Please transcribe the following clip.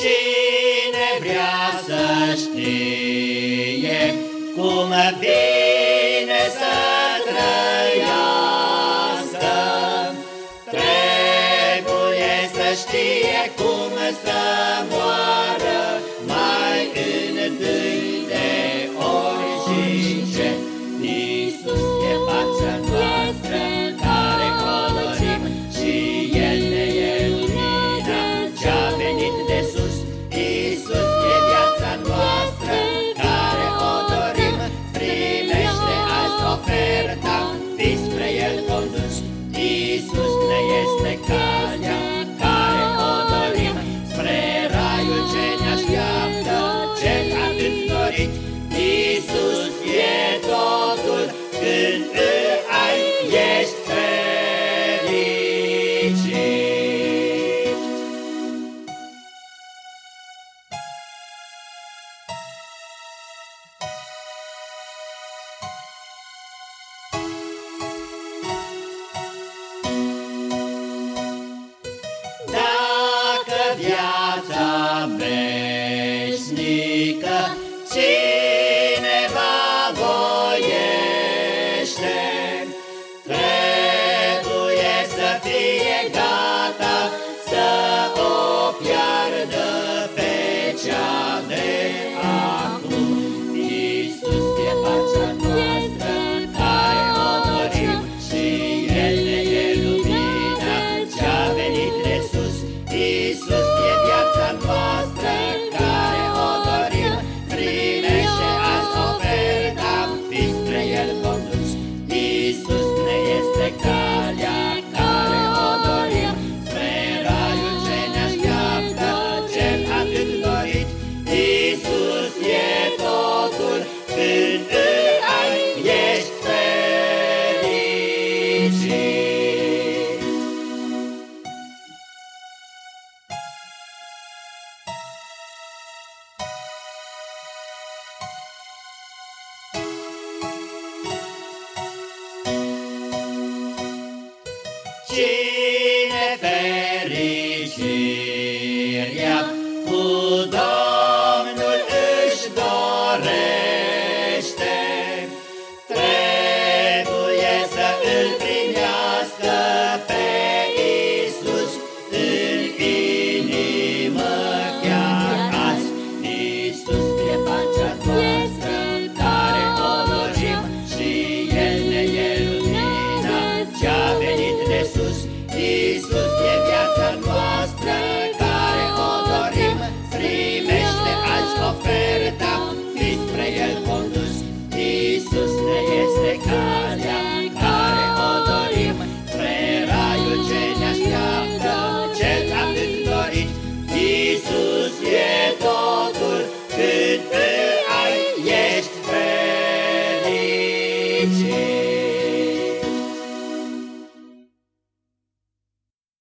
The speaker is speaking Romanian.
Cine vrea să știe cum bine să trăiască, trebuie să știe cum să moară. viața veșnică. și nefericit. teaching.